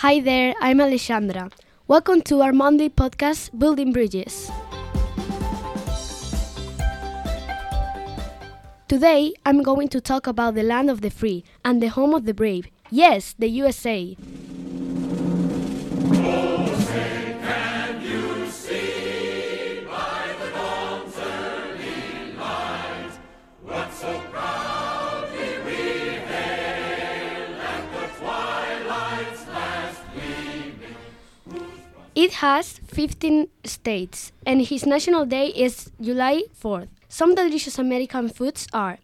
Hi there, I'm Alexandra. Welcome to our Monday podcast, Building Bridges. Today, I'm going to talk about the land of the free and the home of the brave. Yes, the USA. It has 15 states, and his national day is July 4th. Some delicious American foods are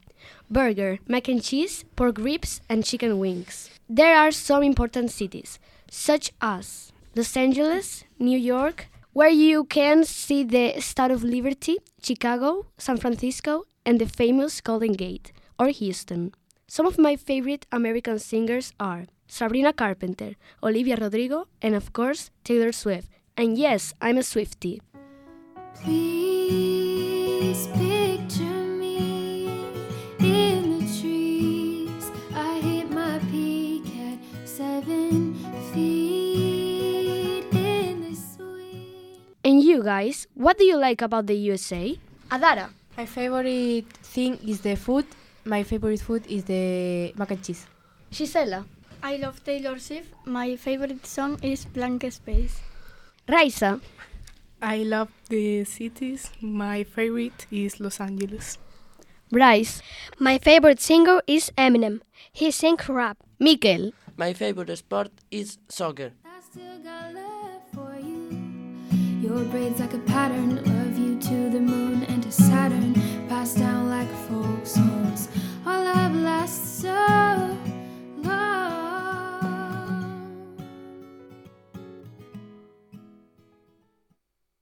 burger, mac and cheese, pork ribs, and chicken wings. There are some important cities, such as Los Angeles, New York, where you can see the Statue of Liberty, Chicago, San Francisco, and the famous Golden Gate, or Houston. Some of my favorite American singers are Sabrina Carpenter, Olivia Rodrigo, and of course, Taylor Swift. And yes, I'm a Swiftie. Please picture me in the trees. I hit my peak at seven feet in the sweet. And you guys, what do you like about the USA? Adara. My favorite thing is the food. My favorite food is the mac and cheese. Gisela. I love Taylor Swift. My favorite song is Blank Space. Raisa. I love the cities. My favorite is Los Angeles. Bryce. My favorite singer is Eminem. He sings rap. Mikel. My favorite sport is soccer. I still got love for you. Your braids like a pattern of you to the moon and to Saturn,